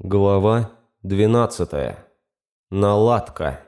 Глава 12. Наладка.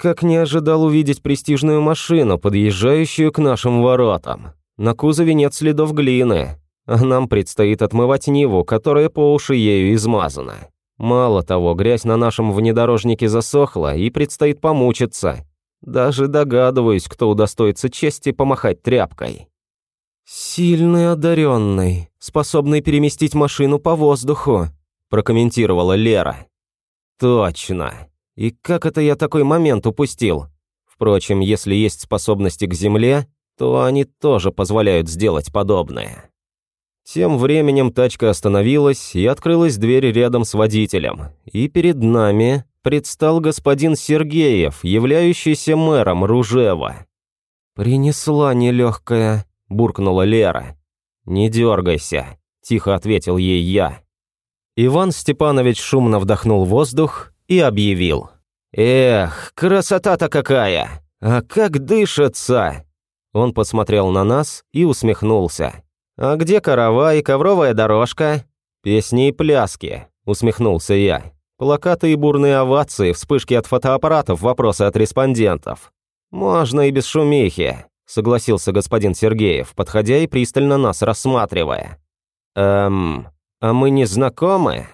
Никак не ожидал увидеть престижную машину, подъезжающую к нашим воротам. На кузове нет следов глины, а нам предстоит отмывать Ниву, которая по уши ею измазана. Мало того, грязь на нашем внедорожнике засохла и предстоит помучиться. Даже догадываюсь, кто удостоится чести помахать тряпкой. «Сильный одаренный, способный переместить машину по воздуху», прокомментировала Лера. «Точно. И как это я такой момент упустил? Впрочем, если есть способности к Земле, то они тоже позволяют сделать подобное. Тем временем тачка остановилась, и открылась дверь рядом с водителем. И перед нами предстал господин Сергеев, являющийся мэром Ружева. «Принесла нелегкая», – буркнула Лера. «Не дергайся», – тихо ответил ей я. Иван Степанович шумно вдохнул воздух и объявил. «Эх, красота-то какая! А как дышится!» Он посмотрел на нас и усмехнулся. «А где карава и ковровая дорожка?» «Песни и пляски», — усмехнулся я. «Плакаты и бурные овации, вспышки от фотоаппаратов, вопросы от респондентов. Можно и без шумихи», — согласился господин Сергеев, подходя и пристально нас рассматривая. «Эм, а мы не знакомы?»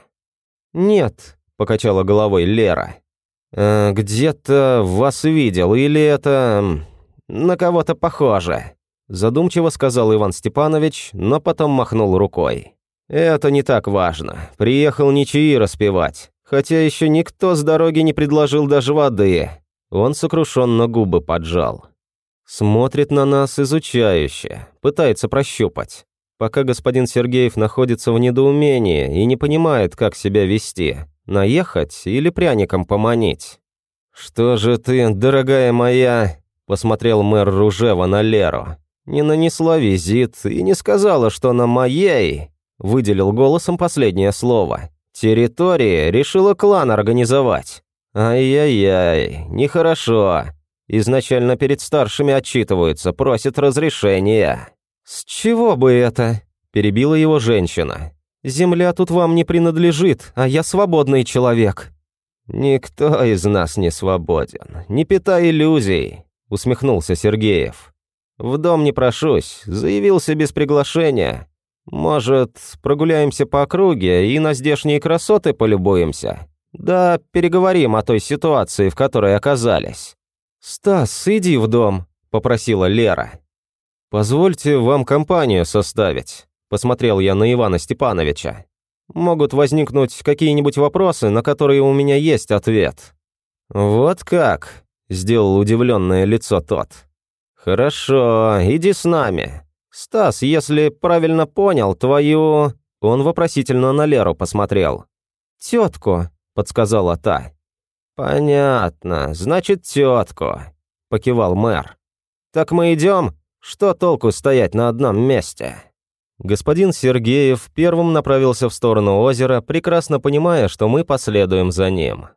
«Нет», – покачала головой Лера. «Э, «Где-то вас видел, или это... на кого-то похоже», – задумчиво сказал Иван Степанович, но потом махнул рукой. «Это не так важно. Приехал ничьи распевать. Хотя еще никто с дороги не предложил даже воды». Он сокрушенно губы поджал. Смотрит на нас изучающе, пытается прощупать. Пока господин Сергеев находится в недоумении и не понимает, как себя вести, Наехать или пряником поманить? «Что же ты, дорогая моя?» – посмотрел мэр Ружева на Леру. «Не нанесла визит и не сказала, что на моей...» – выделил голосом последнее слово. «Территории решила клан организовать. Ай-яй-яй, нехорошо. Изначально перед старшими отчитываются, просят разрешения». «С чего бы это?» – перебила его женщина. Земля тут вам не принадлежит, а я свободный человек». «Никто из нас не свободен. Не питай иллюзий», — усмехнулся Сергеев. «В дом не прошусь, заявился без приглашения. Может, прогуляемся по округе и на здешние красоты полюбуемся? Да, переговорим о той ситуации, в которой оказались». «Стас, иди в дом», — попросила Лера. «Позвольте вам компанию составить», Посмотрел я на Ивана Степановича. Могут возникнуть какие-нибудь вопросы, на которые у меня есть ответ. Вот как? Сделал удивленное лицо тот. Хорошо, иди с нами. Стас, если правильно понял, твою... Он вопросительно на Леру посмотрел. «Тетку», — подсказала та. «Понятно, значит, тетку», — покивал мэр. «Так мы идем? Что толку стоять на одном месте?» Господин Сергеев первым направился в сторону озера, прекрасно понимая, что мы последуем за ним.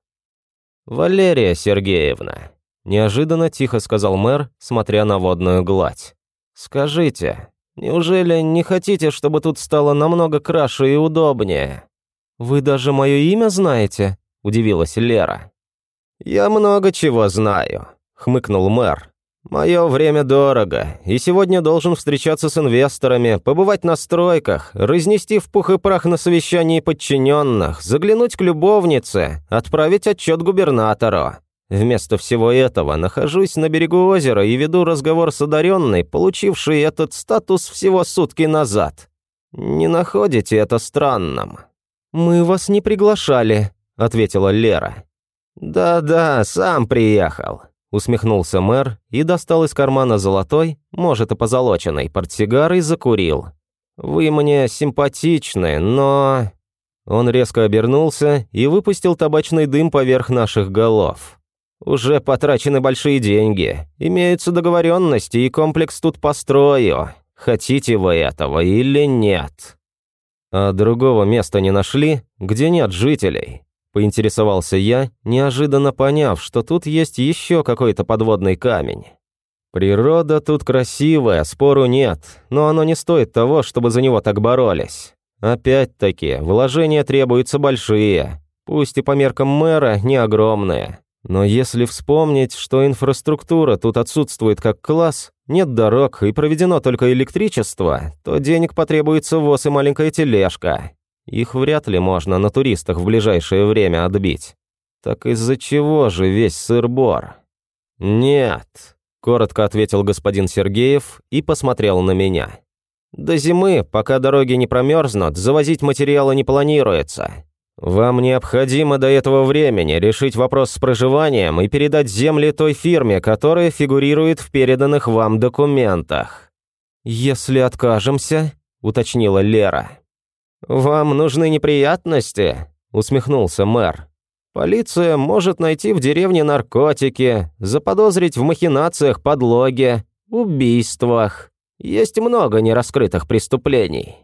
«Валерия Сергеевна», – неожиданно тихо сказал мэр, смотря на водную гладь. «Скажите, неужели не хотите, чтобы тут стало намного краше и удобнее?» «Вы даже мое имя знаете?» – удивилась Лера. «Я много чего знаю», – хмыкнул мэр. Мое время дорого, и сегодня должен встречаться с инвесторами, побывать на стройках, разнести в пух и прах на совещании подчиненных, заглянуть к любовнице, отправить отчет губернатору. Вместо всего этого нахожусь на берегу озера и веду разговор с одаренной, получившей этот статус всего сутки назад. Не находите это странным? «Мы вас не приглашали», — ответила Лера. «Да-да, сам приехал. Усмехнулся мэр и достал из кармана золотой, может и позолоченный, портсигар и закурил. Вы мне симпатичны, но...» Он резко обернулся и выпустил табачный дым поверх наших голов. «Уже потрачены большие деньги, имеются договоренности, и комплекс тут построю. Хотите вы этого или нет?» «А другого места не нашли, где нет жителей?» Поинтересовался я, неожиданно поняв, что тут есть еще какой-то подводный камень. Природа тут красивая, спору нет, но оно не стоит того, чтобы за него так боролись. Опять-таки, вложения требуются большие, пусть и по меркам мэра не огромные. Но если вспомнить, что инфраструктура тут отсутствует как класс, нет дорог и проведено только электричество, то денег потребуется ВОЗ и маленькая тележка. Их вряд ли можно на туристах в ближайшее время отбить. Так из-за чего же весь сыр-бор? Нет, коротко ответил господин Сергеев и посмотрел на меня. До зимы, пока дороги не промерзнут, завозить материалы не планируется. Вам необходимо до этого времени решить вопрос с проживанием и передать земли той фирме, которая фигурирует в переданных вам документах. Если откажемся, уточнила Лера. «Вам нужны неприятности?» – усмехнулся мэр. «Полиция может найти в деревне наркотики, заподозрить в махинациях, подлоге, убийствах. Есть много нераскрытых преступлений».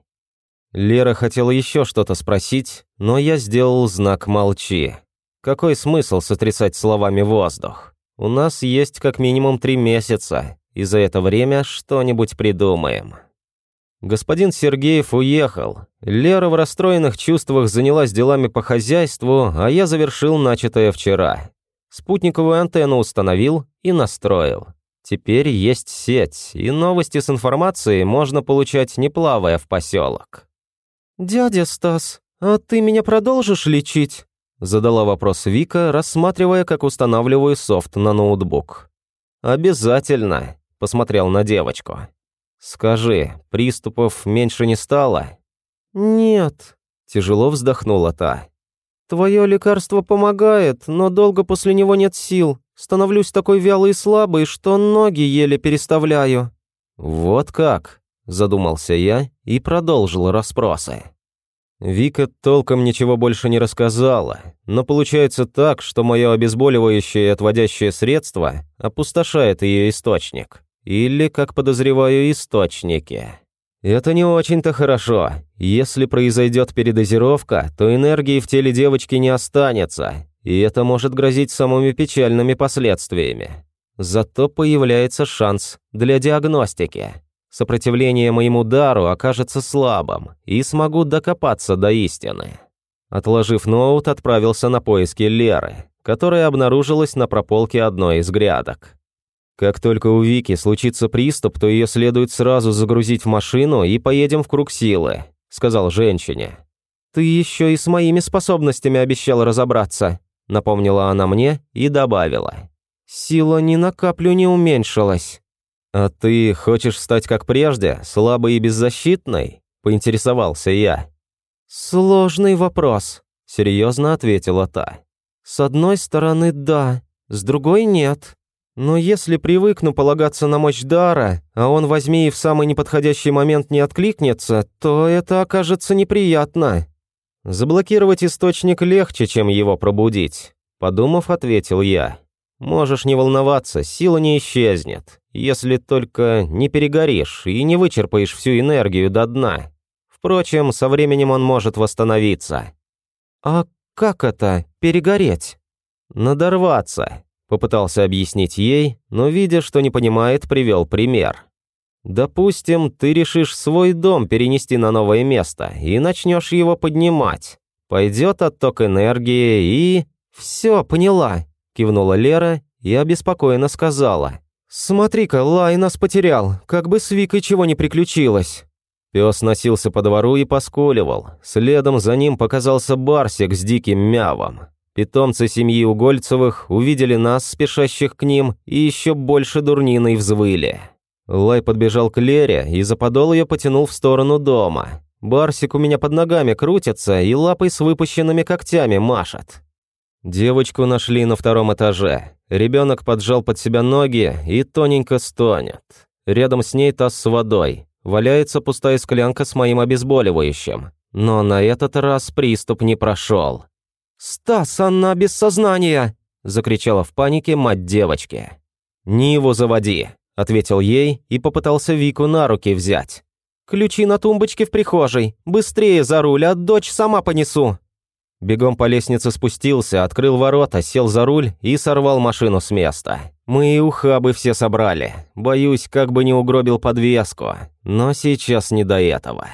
Лера хотела еще что-то спросить, но я сделал знак «молчи». Какой смысл сотрясать словами воздух? У нас есть как минимум три месяца, и за это время что-нибудь придумаем. Господин Сергеев уехал. Лера в расстроенных чувствах занялась делами по хозяйству, а я завершил начатое вчера. Спутниковую антенну установил и настроил. Теперь есть сеть, и новости с информацией можно получать, не плавая в поселок. «Дядя Стас, а ты меня продолжишь лечить?» Задала вопрос Вика, рассматривая, как устанавливаю софт на ноутбук. «Обязательно», – посмотрел на девочку. «Скажи, приступов меньше не стало?» «Нет», – тяжело вздохнула та. «Твое лекарство помогает, но долго после него нет сил. Становлюсь такой вялый и слабый, что ноги еле переставляю». «Вот как?» – задумался я и продолжил расспросы. Вика толком ничего больше не рассказала, но получается так, что мое обезболивающее и отводящее средство опустошает ее источник. Или, как подозреваю, источники. Это не очень-то хорошо. Если произойдет передозировка, то энергии в теле девочки не останется, и это может грозить самыми печальными последствиями. Зато появляется шанс для диагностики. Сопротивление моему дару окажется слабым, и смогу докопаться до истины. Отложив ноут, отправился на поиски Леры, которая обнаружилась на прополке одной из грядок. Как только у Вики случится приступ, то ее следует сразу загрузить в машину и поедем в круг силы», — сказал женщине. «Ты еще и с моими способностями обещал разобраться», — напомнила она мне и добавила. «Сила ни на каплю не уменьшилась». «А ты хочешь стать как прежде, слабой и беззащитной?» — поинтересовался я. «Сложный вопрос», — серьезно ответила та. «С одной стороны, да, с другой нет. Но если привыкну полагаться на мощь дара, а он возьми и в самый неподходящий момент не откликнется, то это окажется неприятно. Заблокировать источник легче, чем его пробудить, подумав, ответил я. Можешь не волноваться, сила не исчезнет, если только не перегоришь и не вычерпаешь всю энергию до дна. Впрочем, со временем он может восстановиться. А как это перегореть? Надорваться, Попытался объяснить ей, но, видя, что не понимает, привел пример. «Допустим, ты решишь свой дом перенести на новое место и начнешь его поднимать. Пойдет отток энергии и...» «Все, поняла», – кивнула Лера и обеспокоенно сказала. «Смотри-ка, Лай нас потерял, как бы с Викой чего не приключилось». Пес носился по двору и поскуливал. Следом за ним показался Барсик с диким мявом. Питомцы семьи Угольцевых увидели нас, спешащих к ним, и еще больше дурниной взвыли. Лай подбежал к Лере и за подол ее потянул в сторону дома. Барсик у меня под ногами крутится и лапой с выпущенными когтями машет. Девочку нашли на втором этаже. Ребенок поджал под себя ноги и тоненько стонет. Рядом с ней таз с водой. Валяется пустая склянка с моим обезболивающим. Но на этот раз приступ не прошел. «Стас, она без сознания!» – закричала в панике мать девочки. «Не его заводи», – ответил ей и попытался Вику на руки взять. «Ключи на тумбочке в прихожей. Быстрее за руль, а дочь сама понесу». Бегом по лестнице спустился, открыл ворота, сел за руль и сорвал машину с места. Мы и ухабы все собрали. Боюсь, как бы не угробил подвеску. Но сейчас не до этого.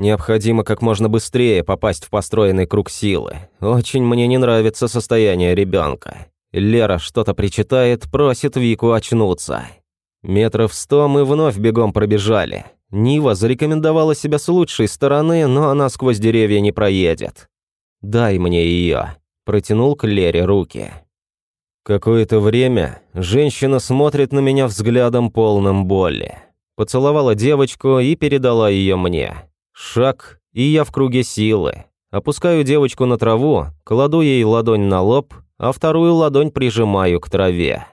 Необходимо как можно быстрее попасть в построенный круг силы. Очень мне не нравится состояние ребенка. Лера что-то причитает, просит Вику очнуться. Метров сто мы вновь бегом пробежали. Нива зарекомендовала себя с лучшей стороны, но она сквозь деревья не проедет. «Дай мне ее», – протянул к Лере руки. Какое-то время женщина смотрит на меня взглядом полным боли. Поцеловала девочку и передала ее мне. Шаг, и я в круге силы. Опускаю девочку на траву, кладу ей ладонь на лоб, а вторую ладонь прижимаю к траве.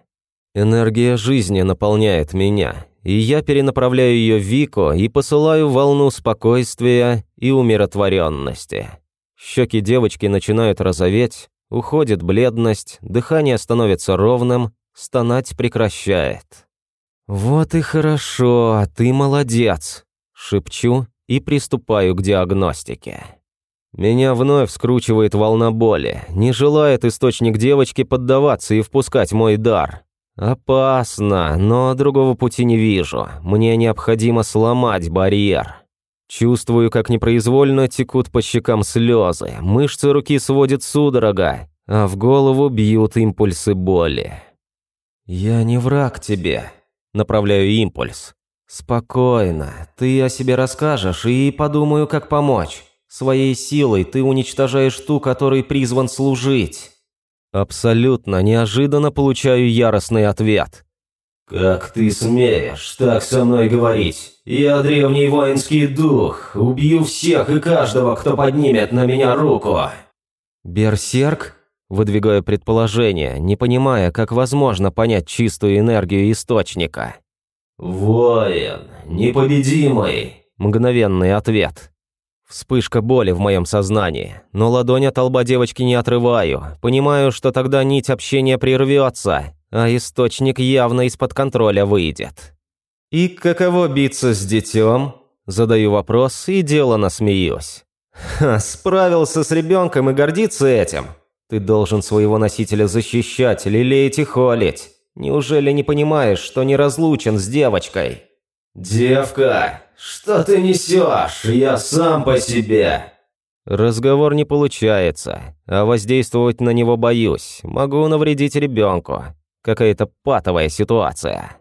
Энергия жизни наполняет меня, и я перенаправляю ее в Вику и посылаю волну спокойствия и умиротворенности. Щеки девочки начинают розоветь, уходит бледность, дыхание становится ровным, стонать прекращает. «Вот и хорошо, ты молодец», – шепчу и приступаю к диагностике. Меня вновь скручивает волна боли, не желает источник девочки поддаваться и впускать мой дар. Опасно, но другого пути не вижу, мне необходимо сломать барьер. Чувствую, как непроизвольно текут по щекам слезы, мышцы руки сводят судорога, а в голову бьют импульсы боли. «Я не враг тебе», – направляю импульс. «Спокойно, ты о себе расскажешь и подумаю, как помочь. Своей силой ты уничтожаешь ту, которой призван служить». Абсолютно неожиданно получаю яростный ответ. «Как ты смеешь так со мной говорить? Я древний воинский дух, убью всех и каждого, кто поднимет на меня руку!» «Берсерк?» Выдвигаю предположение, не понимая, как возможно понять чистую энергию источника. «Воин, непобедимый!» Мгновенный ответ. Вспышка боли в моем сознании, но ладонь от лба девочки не отрываю. Понимаю, что тогда нить общения прервется, а источник явно из-под контроля выйдет. «И каково биться с детем?» Задаю вопрос и делано смеюсь. «Ха, справился с ребенком и гордиться этим. Ты должен своего носителя защищать, лелеять и холить. Неужели не понимаешь, что не разлучен с девочкой?» «Девка, что ты несешь? Я сам по себе!» Разговор не получается, а воздействовать на него боюсь. Могу навредить ребенку. Какая-то патовая ситуация.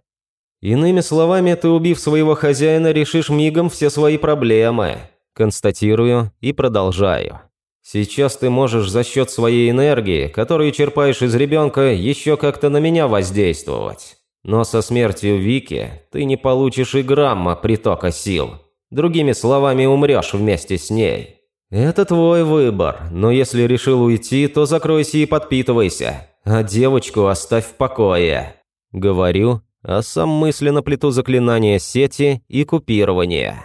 Иными словами, ты, убив своего хозяина, решишь мигом все свои проблемы. Констатирую и продолжаю. Сейчас ты можешь за счет своей энергии, которую черпаешь из ребенка, еще как-то на меня воздействовать. Но со смертью Вики ты не получишь и грамма притока сил. Другими словами, умрешь вместе с ней. Это твой выбор, но если решил уйти, то закройся и подпитывайся, а девочку оставь в покое. Говорю, а сам мысленно плету заклинания сети и купирования.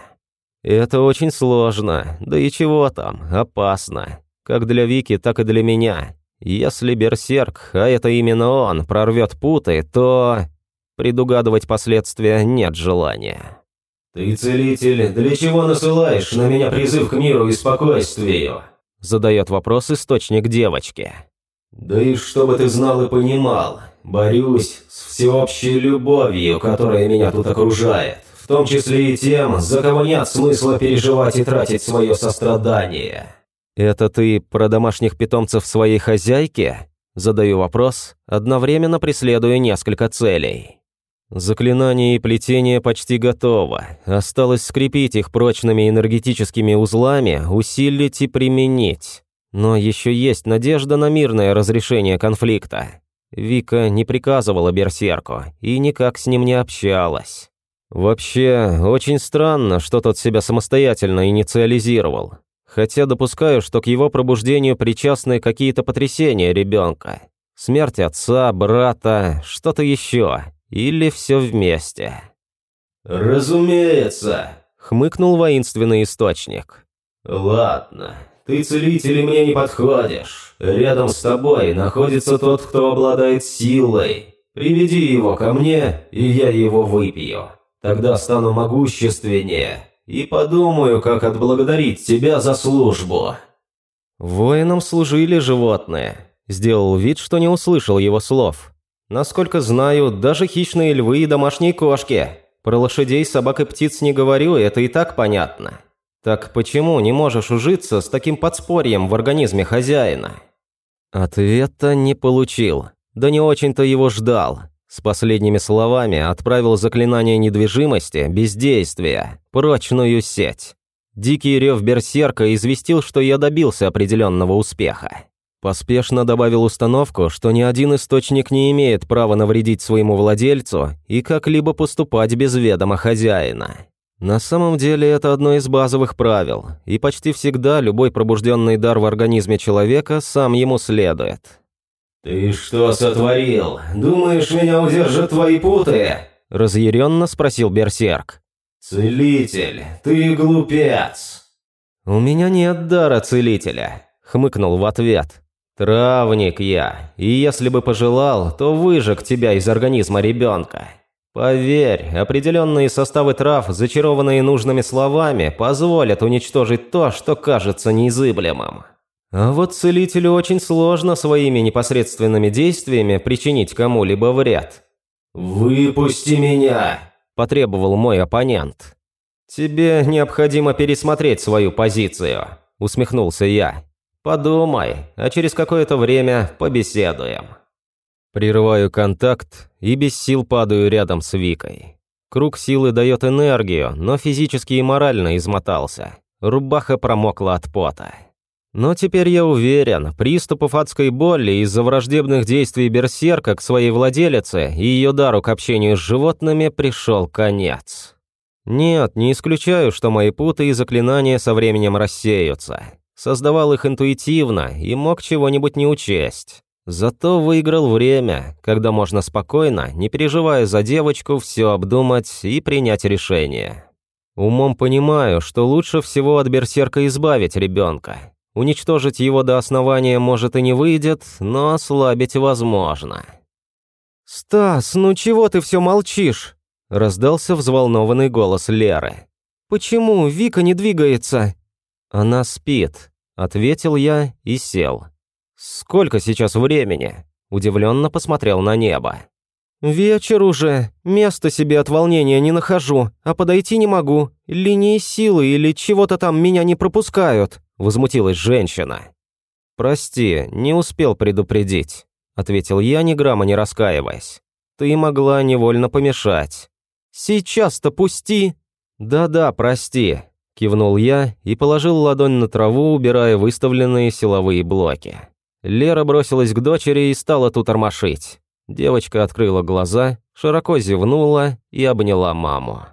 Это очень сложно, да и чего там, опасно. Как для Вики, так и для меня. Если Берсерк, а это именно он, прорвет путы, то... Предугадывать последствия нет желания. «Ты целитель, для чего насылаешь на меня призыв к миру и спокойствию?» Задает вопрос источник девочки. «Да и чтобы ты знал и понимал, борюсь с всеобщей любовью, которая меня тут окружает, в том числе и тем, за кого нет смысла переживать и тратить свое сострадание». «Это ты про домашних питомцев своей хозяйки?» Задаю вопрос, одновременно преследуя несколько целей. Заклинание и плетение почти готово. Осталось скрепить их прочными энергетическими узлами, усилить и применить. Но еще есть надежда на мирное разрешение конфликта. Вика не приказывала Берсерку и никак с ним не общалась. Вообще, очень странно, что тот себя самостоятельно инициализировал. Хотя допускаю, что к его пробуждению причастны какие-то потрясения ребенка. Смерть отца, брата, что-то еще. Или все вместе. «Разумеется. хмыкнул воинственный источник. «Ладно, ты целитель и мне не подходишь. Рядом с тобой находится тот, кто обладает силой. Приведи его ко мне, и я его выпью. Тогда стану могущественнее и подумаю, как отблагодарить тебя за службу». Воинам служили животные. Сделал вид, что не услышал его слов. Насколько знаю, даже хищные львы и домашние кошки. Про лошадей, собак и птиц не говорю, это и так понятно. Так почему не можешь ужиться с таким подспорьем в организме хозяина? Ответа не получил. Да не очень-то его ждал. С последними словами отправил заклинание недвижимости, бездействия, прочную сеть. Дикий рев берсерка известил, что я добился определенного успеха. Поспешно добавил установку, что ни один источник не имеет права навредить своему владельцу и как-либо поступать без ведома хозяина. На самом деле это одно из базовых правил, и почти всегда любой пробужденный дар в организме человека сам ему следует. «Ты что сотворил? Думаешь, меня удержат твои путы?» – разъяренно спросил Берсерк. «Целитель, ты глупец!» «У меня нет дара целителя», — хмыкнул в ответ. «Травник я, и если бы пожелал, то выжег тебя из организма ребенка. Поверь, определенные составы трав, зачарованные нужными словами, позволят уничтожить то, что кажется неизыблемым. А вот целителю очень сложно своими непосредственными действиями причинить кому-либо вред». «Выпусти меня!» – потребовал мой оппонент. «Тебе необходимо пересмотреть свою позицию», – усмехнулся я. «Подумай, а через какое-то время побеседуем». Прерываю контакт и без сил падаю рядом с Викой. Круг силы дает энергию, но физически и морально измотался. Рубаха промокла от пота. Но теперь я уверен, приступов адской боли из-за враждебных действий берсерка к своей владелице и ее дару к общению с животными пришел конец. Нет, не исключаю, что мои путы и заклинания со временем рассеются. Создавал их интуитивно и мог чего-нибудь не учесть. Зато выиграл время, когда можно спокойно, не переживая за девочку, все обдумать и принять решение. Умом понимаю, что лучше всего от берсерка избавить ребенка, Уничтожить его до основания может и не выйдет, но ослабить возможно. «Стас, ну чего ты все молчишь?» – раздался взволнованный голос Леры. «Почему Вика не двигается?» «Она спит», – ответил я и сел. «Сколько сейчас времени?» – удивленно посмотрел на небо. «Вечер уже. Места себе от волнения не нахожу, а подойти не могу. Линии силы или чего-то там меня не пропускают», – возмутилась женщина. «Прости, не успел предупредить», – ответил я, ни грамма не раскаиваясь. «Ты могла невольно помешать». «Сейчас-то пусти!» «Да-да, прости», – кивнул я и положил ладонь на траву, убирая выставленные силовые блоки. Лера бросилась к дочери и стала тут тормошить. Девочка открыла глаза, широко зевнула и обняла маму.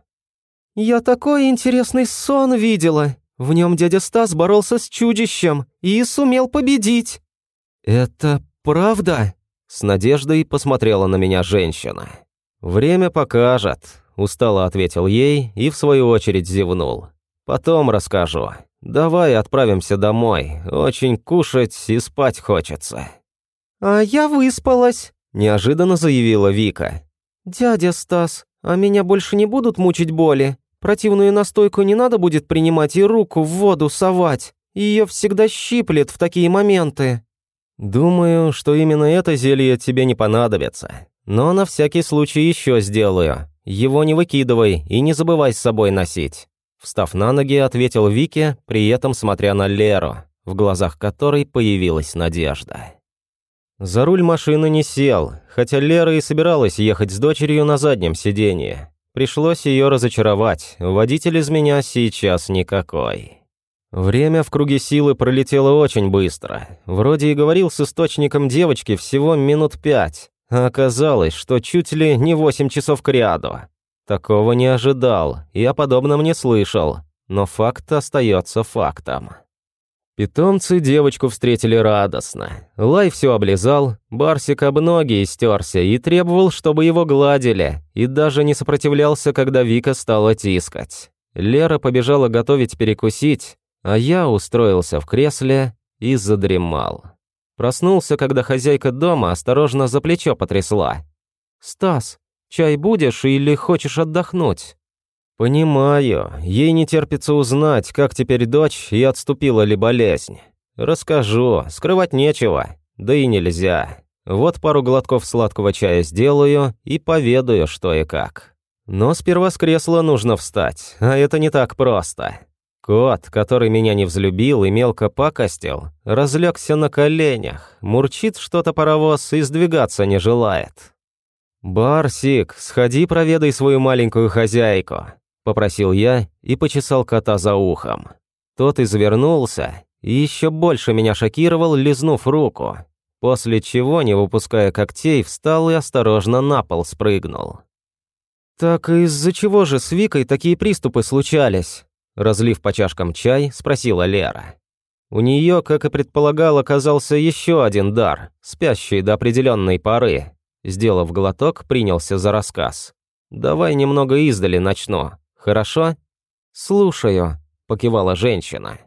«Я такой интересный сон видела. В нем дядя Стас боролся с чудищем и сумел победить». «Это правда?» С надеждой посмотрела на меня женщина. «Время покажет», – устало ответил ей и в свою очередь зевнул. «Потом расскажу. Давай отправимся домой. Очень кушать и спать хочется». «А я выспалась», неожиданно заявила Вика. «Дядя Стас, а меня больше не будут мучить боли? Противную настойку не надо будет принимать и руку в воду совать. Ее всегда щиплет в такие моменты». «Думаю, что именно это зелье тебе не понадобится. Но на всякий случай еще сделаю. Его не выкидывай и не забывай с собой носить». Встав на ноги, ответил Вике, при этом смотря на Леру, в глазах которой появилась надежда. За руль машины не сел, хотя Лера и собиралась ехать с дочерью на заднем сиденье. Пришлось ее разочаровать, водитель из меня сейчас никакой. Время в круге силы пролетело очень быстро. Вроде и говорил с источником девочки всего минут пять, а оказалось, что чуть ли не восемь часов к ряду. Такого не ожидал о подобном не слышал, но факт остается фактом. Питомцы девочку встретили радостно. Лай все облизал, Барсик об ноги истерся и требовал, чтобы его гладили, и даже не сопротивлялся, когда Вика стала тискать. Лера побежала готовить перекусить, а я устроился в кресле и задремал. Проснулся, когда хозяйка дома осторожно за плечо потрясла. «Стас, чай будешь или хочешь отдохнуть?» «Понимаю, ей не терпится узнать, как теперь дочь и отступила ли болезнь. Расскажу, скрывать нечего, да и нельзя. Вот пару глотков сладкого чая сделаю и поведаю, что и как. Но сперва с кресла нужно встать, а это не так просто. Кот, который меня не взлюбил и мелко пакостил, разлегся на коленях, мурчит что-то паровоз и сдвигаться не желает. «Барсик, сходи проведай свою маленькую хозяйку», – попросил я и почесал кота за ухом. Тот извернулся и еще больше меня шокировал, лизнув руку, после чего, не выпуская когтей, встал и осторожно на пол спрыгнул. «Так из-за чего же с Викой такие приступы случались?» Разлив по чашкам чай, спросила Лера. У нее, как и предполагал, оказался еще один дар, спящий до определенной поры. Сделав глоток, принялся за рассказ. «Давай немного издали начну, хорошо?» «Слушаю», – покивала женщина.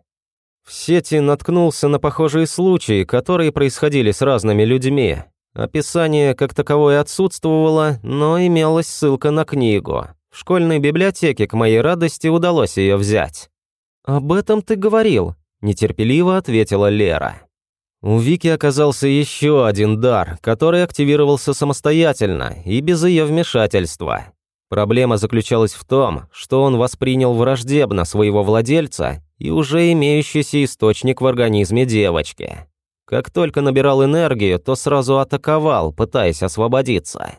В сети наткнулся на похожие случаи, которые происходили с разными людьми. Описание как таковое отсутствовало, но имелась ссылка на книгу. В школьной библиотеке, к моей радости, удалось ее взять. «Об этом ты говорил», – нетерпеливо ответила Лера. У Вики оказался еще один дар, который активировался самостоятельно и без ее вмешательства. Проблема заключалась в том, что он воспринял враждебно своего владельца и уже имеющийся источник в организме девочки. Как только набирал энергию, то сразу атаковал, пытаясь освободиться.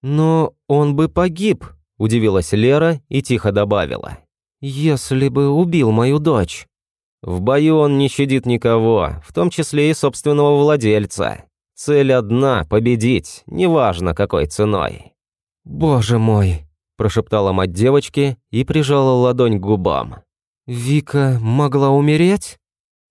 «Но он бы погиб», – удивилась Лера и тихо добавила. «Если бы убил мою дочь». В бою он не щадит никого, в том числе и собственного владельца. Цель одна – победить, неважно какой ценой. «Боже мой!» – прошептала мать девочки и прижала ладонь к губам. Вика могла умереть?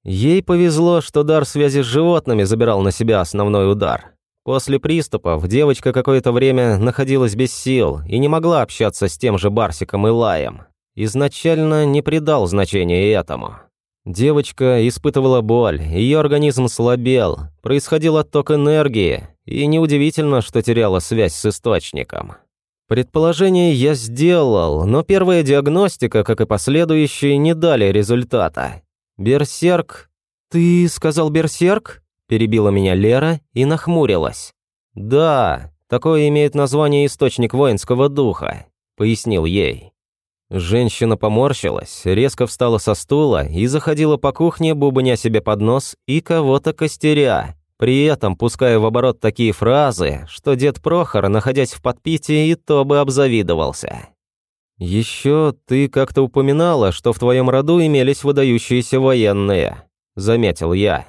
Ей повезло, что дар связи с животными забирал на себя основной удар. После приступов девочка какое-то время находилась без сил и не могла общаться с тем же Барсиком и Лаем. Изначально не придал значения этому. Девочка испытывала боль, ее организм слабел, происходил отток энергии, и неудивительно, что теряла связь с источником. Предположение я сделал, но первая диагностика, как и последующие, не дали результата. Берсерк... «Ты сказал берсерк?» – перебила меня Лера и нахмурилась. «Да, такое имеет название источник воинского духа», – пояснил ей. Женщина поморщилась, резко встала со стула и заходила по кухне, бубня себе под нос и кого-то костеря, при этом пуская в оборот такие фразы, что дед Прохор, находясь в подпитии, и то бы обзавидовался. «Еще ты как-то упоминала, что в твоем роду имелись выдающиеся военные», — заметил я.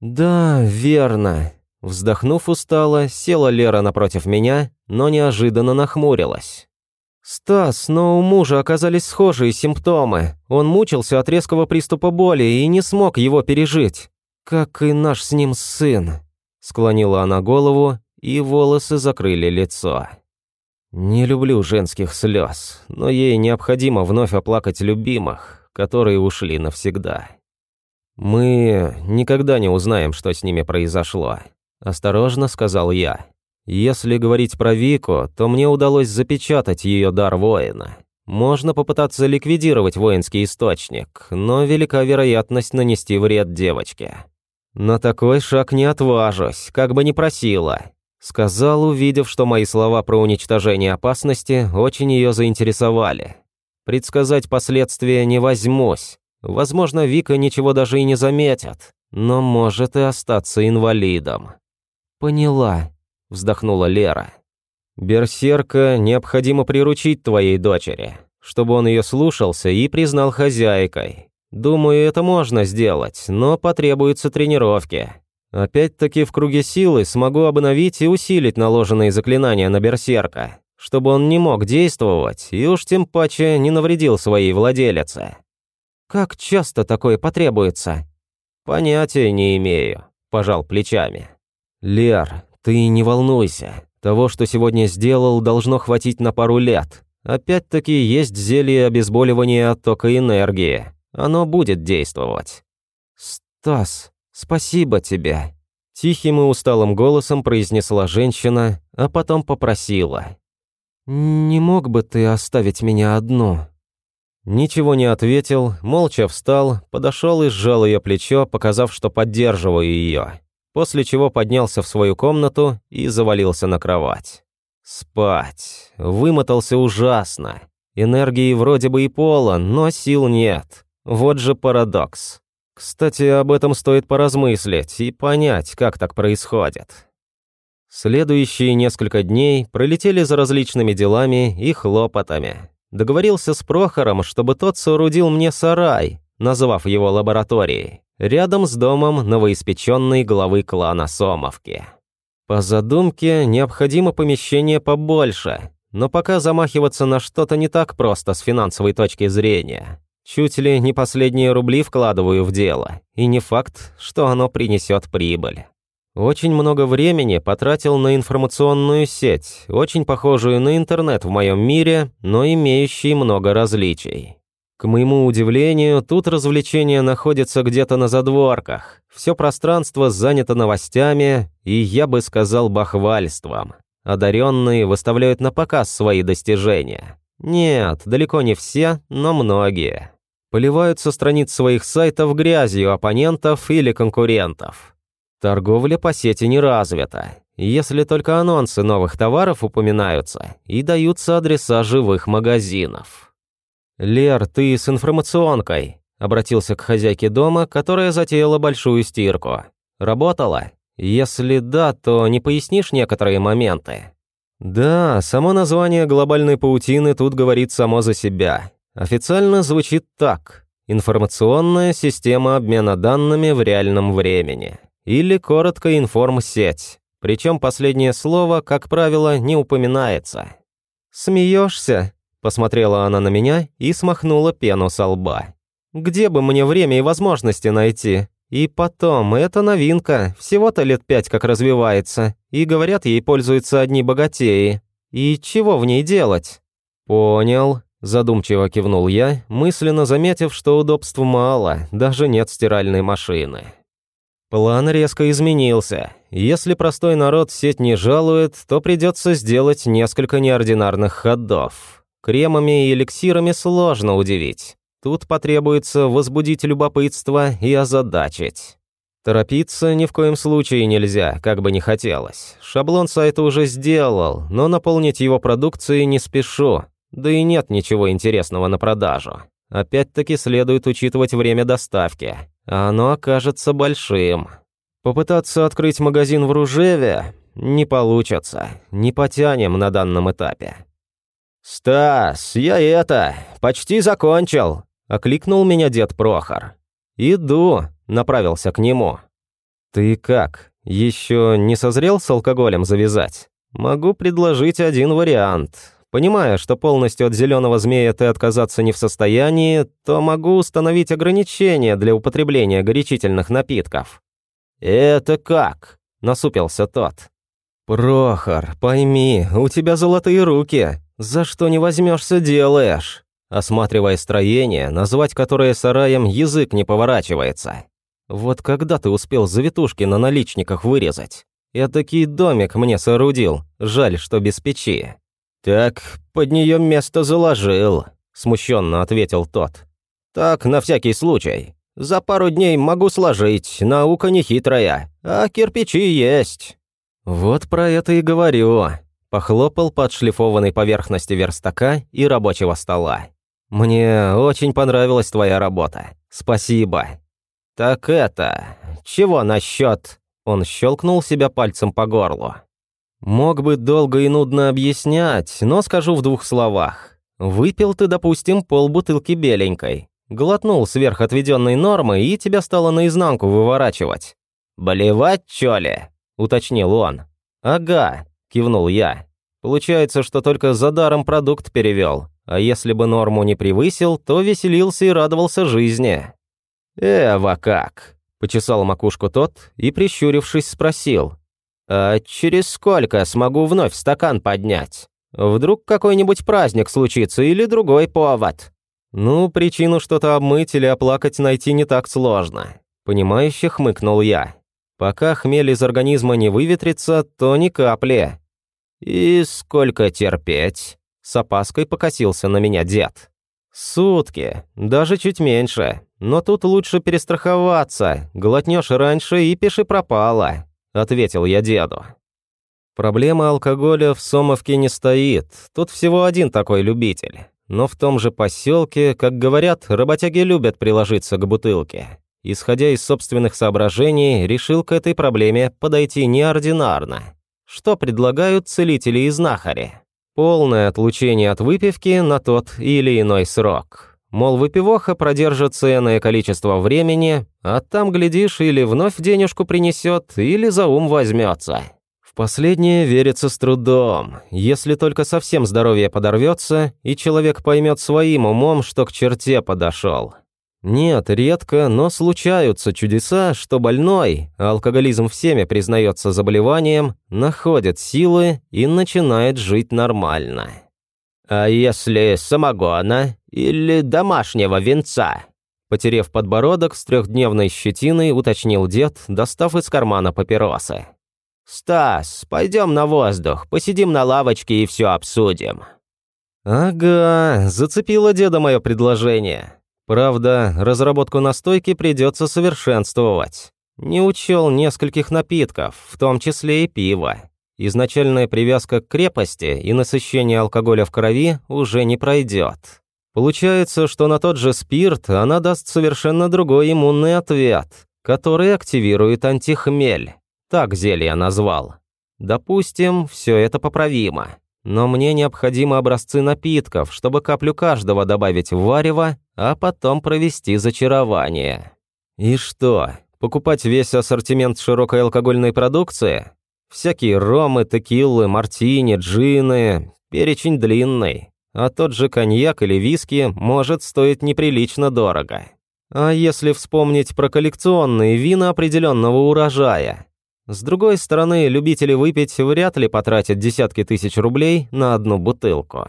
«Да, верно». Вздохнув устало, села Лера напротив меня, но неожиданно нахмурилась. «Стас, но у мужа оказались схожие симптомы. Он мучился от резкого приступа боли и не смог его пережить. «Как и наш с ним сын», — склонила она голову, и волосы закрыли лицо. «Не люблю женских слез, но ей необходимо вновь оплакать любимых, которые ушли навсегда. Мы никогда не узнаем, что с ними произошло», — осторожно сказал я. «Если говорить про Вику, то мне удалось запечатать ее дар воина. Можно попытаться ликвидировать воинский источник, но велика вероятность нанести вред девочке. «На такой шаг не отважусь, как бы ни просила», — сказал, увидев, что мои слова про уничтожение опасности очень ее заинтересовали. Предсказать последствия не возьмусь. Возможно, Вика ничего даже и не заметит, но может и остаться инвалидом. «Поняла», — вздохнула Лера. «Берсерка необходимо приручить твоей дочери, чтобы он ее слушался и признал хозяйкой. Думаю, это можно сделать, но потребуются тренировки. Опять-таки в круге силы смогу обновить и усилить наложенные заклинания на берсерка, чтобы он не мог действовать и уж тем паче не навредил своей владелице. Как часто такое потребуется? Понятия не имею, пожал плечами. Лер, ты не волнуйся. Того, что сегодня сделал, должно хватить на пару лет. Опять-таки есть зелье обезболивания оттока энергии. Оно будет действовать. «Стас, спасибо тебе», – тихим и усталым голосом произнесла женщина, а потом попросила. «Не мог бы ты оставить меня одну?» Ничего не ответил, молча встал, подошел и сжал ее плечо, показав, что поддерживаю ее, после чего поднялся в свою комнату и завалился на кровать. Спать. Вымотался ужасно. Энергии вроде бы и полон, но сил нет. Вот же парадокс. Кстати, об этом стоит поразмыслить и понять, как так происходит. Следующие несколько дней пролетели за различными делами и хлопотами. Договорился с Прохором, чтобы тот соорудил мне сарай, назвав его лабораторией, рядом с домом новоиспеченной главы клана Сомовки. По задумке, необходимо помещение побольше, но пока замахиваться на что-то не так просто с финансовой точки зрения. Чуть ли не последние рубли вкладываю в дело, и не факт, что оно принесет прибыль. Очень много времени потратил на информационную сеть, очень похожую на интернет в моем мире, но имеющий много различий. К моему удивлению, тут развлечения находятся где-то на задворках. Все пространство занято новостями и, я бы сказал, бахвальством. Одаренные выставляют на показ свои достижения. Нет, далеко не все, но многие. Поливают со страниц своих сайтов грязью оппонентов или конкурентов. Торговля по сети не развита, если только анонсы новых товаров упоминаются и даются адреса живых магазинов. «Лер, ты с информационкой», — обратился к хозяйке дома, которая затеяла большую стирку. «Работала? Если да, то не пояснишь некоторые моменты?» «Да, само название глобальной паутины тут говорит само за себя. Официально звучит так. Информационная система обмена данными в реальном времени или коротко информсеть. Причем последнее слово, как правило, не упоминается. «Смеешься?» – посмотрела она на меня и смахнула пену со лба. «Где бы мне время и возможности найти? И потом, это новинка, всего-то лет пять как развивается, и говорят, ей пользуются одни богатеи. И чего в ней делать?» «Понял», – задумчиво кивнул я, мысленно заметив, что удобств мало, даже нет стиральной машины. План резко изменился. Если простой народ сеть не жалует, то придется сделать несколько неординарных ходов. Кремами и эликсирами сложно удивить. Тут потребуется возбудить любопытство и озадачить. Торопиться ни в коем случае нельзя, как бы не хотелось. Шаблон сайта уже сделал, но наполнить его продукцией не спешу. Да и нет ничего интересного на продажу. Опять-таки следует учитывать время доставки а оно окажется большим. Попытаться открыть магазин в Ружеве не получится, не потянем на данном этапе. «Стас, я это, почти закончил», — окликнул меня дед Прохор. «Иду», — направился к нему. «Ты как, еще не созрел с алкоголем завязать? Могу предложить один вариант. Понимая, что полностью от зеленого змея ты отказаться не в состоянии, то могу установить ограничения для употребления горячительных напитков». «Это как?» – насупился тот. «Прохор, пойми, у тебя золотые руки. За что не возьмешься, делаешь?» Осматривая строение, назвать которое сараем язык не поворачивается. «Вот когда ты успел завитушки на наличниках вырезать? Я такой домик мне соорудил, жаль, что без печи». «Так, под нее место заложил», – смущенно ответил тот. «Так, на всякий случай. За пару дней могу сложить, наука не хитрая, а кирпичи есть». «Вот про это и говорю», – похлопал по отшлифованной поверхности верстака и рабочего стола. «Мне очень понравилась твоя работа. Спасибо». «Так это... Чего насчет?» Он щелкнул себя пальцем по горлу. Мог бы долго и нудно объяснять, но скажу в двух словах. Выпил ты, допустим, полбутылки беленькой. Глотнул сверх отведенной нормы, и тебя стало наизнанку выворачивать. «Болевать, чё ли?» – уточнил он. «Ага», – кивнул я. «Получается, что только за даром продукт перевел, а если бы норму не превысил, то веселился и радовался жизни». «Эва как?» – почесал макушку тот и, прищурившись, спросил. «А через сколько смогу вновь стакан поднять? Вдруг какой-нибудь праздник случится или другой повод. Ну, причину что-то обмыть или оплакать найти не так сложно. Понимающе хмыкнул я. Пока хмель из организма не выветрится, то ни капли. И сколько терпеть? С опаской покосился на меня дед. Сутки, даже чуть меньше. Но тут лучше перестраховаться. Глотнешь раньше и пиши пропало, ответил я деду. Проблема алкоголя в Сомовке не стоит. Тут всего один такой любитель. Но в том же поселке, как говорят, работяги любят приложиться к бутылке. Исходя из собственных соображений, решил к этой проблеме подойти неординарно. Что предлагают целители и знахари? Полное отлучение от выпивки на тот или иной срок. Мол, выпивоха продержит ценное количество времени, а там, глядишь, или вновь денежку принесет, или за ум возьмется. Последнее верится с трудом, если только совсем здоровье подорвется, и человек поймет своим умом, что к черте подошел. Нет, редко, но случаются чудеса, что больной, алкоголизм всеми признается заболеванием, находит силы и начинает жить нормально. «А если самогона или домашнего венца?» Потерев подбородок с трехдневной щетиной, уточнил дед, достав из кармана папиросы. «Стас, пойдем на воздух, посидим на лавочке и все обсудим». «Ага, зацепило деда мое предложение. Правда, разработку настойки придется совершенствовать. Не учел нескольких напитков, в том числе и пива. Изначальная привязка к крепости и насыщение алкоголя в крови уже не пройдет. Получается, что на тот же спирт она даст совершенно другой иммунный ответ, который активирует антихмель. Так зелье назвал. Допустим, все это поправимо. Но мне необходимы образцы напитков, чтобы каплю каждого добавить в варево, а потом провести зачарование. И что, покупать весь ассортимент широкой алкогольной продукции? Всякие ромы, текилы, мартини, джины, перечень длинный. А тот же коньяк или виски может стоить неприлично дорого. А если вспомнить про коллекционные вина определенного урожая, с другой стороны, любители выпить вряд ли потратят десятки тысяч рублей на одну бутылку.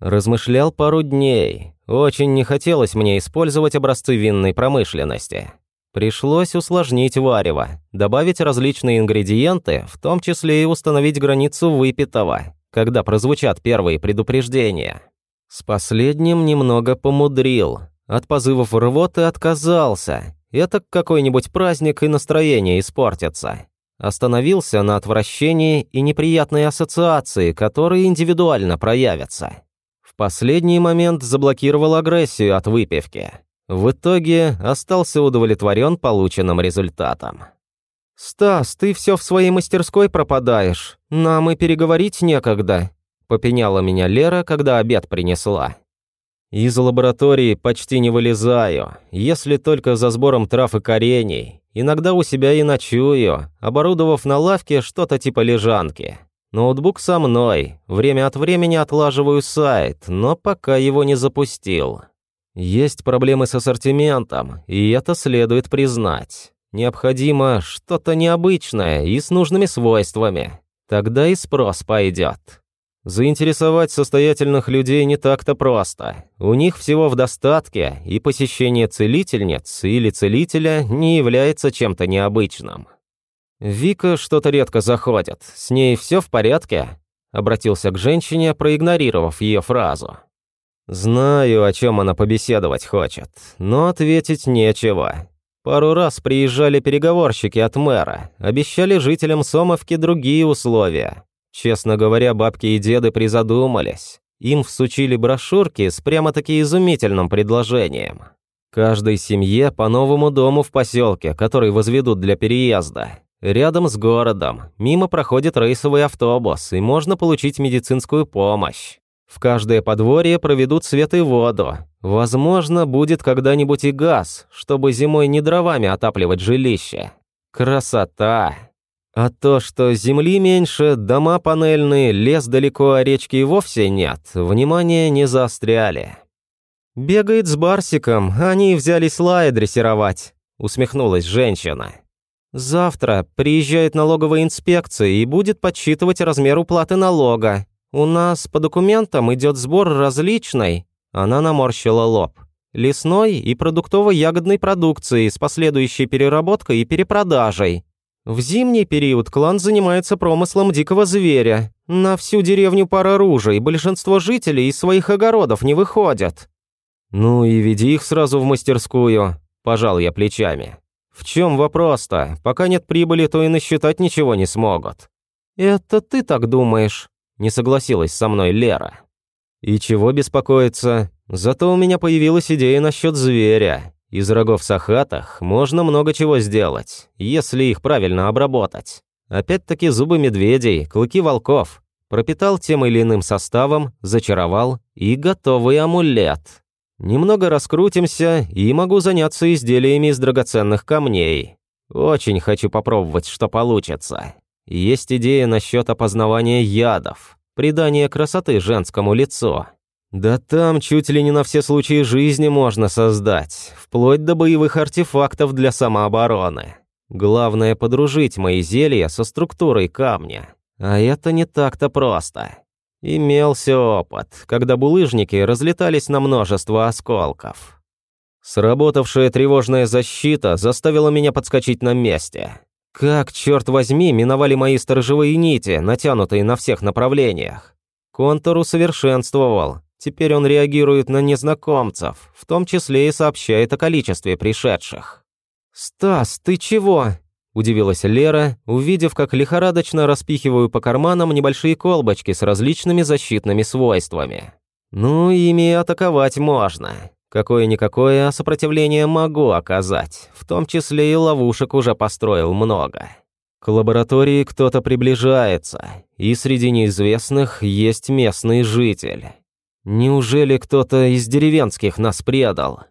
Размышлял пару дней. Очень не хотелось мне использовать образцы винной промышленности. Пришлось усложнить варево, добавить различные ингредиенты, в том числе и установить границу выпитого, когда прозвучат первые предупреждения. С последним немного помудрил. От позывов рвоты отказался. Это какой-нибудь праздник и настроение испортится. Остановился на отвращении и неприятной ассоциации, которые индивидуально проявятся. В последний момент заблокировал агрессию от выпивки. В итоге остался удовлетворен полученным результатом. «Стас, ты все в своей мастерской пропадаешь. Нам и переговорить некогда», — попеняла меня Лера, когда обед принесла. «Из лаборатории почти не вылезаю, если только за сбором трав и корений. Иногда у себя и ночую, оборудовав на лавке что-то типа лежанки. Ноутбук со мной, время от времени отлаживаю сайт, но пока его не запустил. Есть проблемы с ассортиментом, и это следует признать. Необходимо что-то необычное и с нужными свойствами. Тогда и спрос пойдет. Заинтересовать состоятельных людей не так-то просто. У них всего в достатке, и посещение целительниц или целителя не является чем-то необычным. «Вика что-то редко заходит. С ней все в порядке?» Обратился к женщине, проигнорировав ее фразу. «Знаю, о чем она побеседовать хочет, но ответить нечего. Пару раз приезжали переговорщики от мэра, обещали жителям Сомовки другие условия. Честно говоря, бабки и деды призадумались. Им всучили брошюрки с прямо-таки изумительным предложением. Каждой семье по новому дому в поселке, который возведут для переезда. Рядом с городом, мимо проходит рейсовый автобус, и можно получить медицинскую помощь. В каждое подворье проведут свет и воду. Возможно, будет когда-нибудь и газ, чтобы зимой не дровами отапливать жилище. Красота! А то, что земли меньше, дома панельные, лес далеко, а речки и вовсе нет, внимания не заостряли. «Бегает с Барсиком, они взялись лая дрессировать», — усмехнулась женщина. «Завтра приезжает налоговая инспекция и будет подсчитывать размер уплаты налога. У нас по документам идет сбор различной, она наморщила лоб, лесной и продуктово-ягодной продукции с последующей переработкой и перепродажей. В зимний период клан занимается промыслом дикого зверя. На всю деревню пара ружей, большинство жителей из своих огородов не выходят. Ну и веди их сразу в мастерскую, пожал я плечами. В чем вопрос-то? Пока нет прибыли, то и насчитать ничего не смогут. Это ты так думаешь? Не согласилась со мной Лера. И чего беспокоиться? Зато у меня появилась идея насчет зверя. Из рогов сахатах можно много чего сделать, если их правильно обработать. Опять-таки зубы медведей, клыки волков. Пропитал тем или иным составом, зачаровал и готовый амулет. Немного раскрутимся, и могу заняться изделиями из драгоценных камней. Очень хочу попробовать, что получится. Есть идея насчет опознавания ядов, придания красоты женскому лицу. Да там чуть ли не на все случаи жизни можно создать, вплоть до боевых артефактов для самообороны. Главное подружить мои зелья со структурой камня. А это не так-то просто. Имелся опыт, когда булыжники разлетались на множество осколков. Сработавшая тревожная защита заставила меня подскочить на месте. Как, черт возьми, миновали мои сторожевые нити, натянутые на всех направлениях. Контур усовершенствовал. Теперь он реагирует на незнакомцев, в том числе и сообщает о количестве пришедших. «Стас, ты чего?» – удивилась Лера, увидев, как лихорадочно распихиваю по карманам небольшие колбочки с различными защитными свойствами. «Ну, ими атаковать можно. Какое-никакое сопротивление могу оказать, в том числе и ловушек уже построил много. К лаборатории кто-то приближается, и среди неизвестных есть местный житель. Неужели кто-то из деревенских нас предал?